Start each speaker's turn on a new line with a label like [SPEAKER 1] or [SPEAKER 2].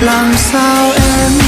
[SPEAKER 1] làm sao em